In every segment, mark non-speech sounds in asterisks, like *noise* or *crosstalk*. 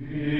Yeah. *laughs*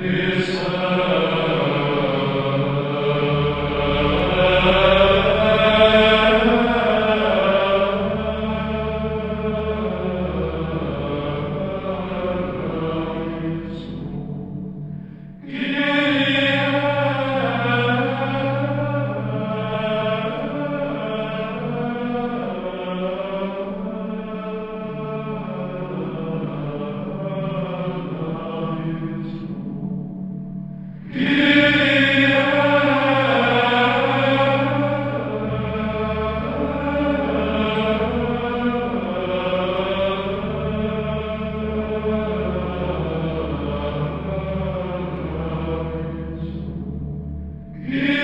Kyrie Yeah.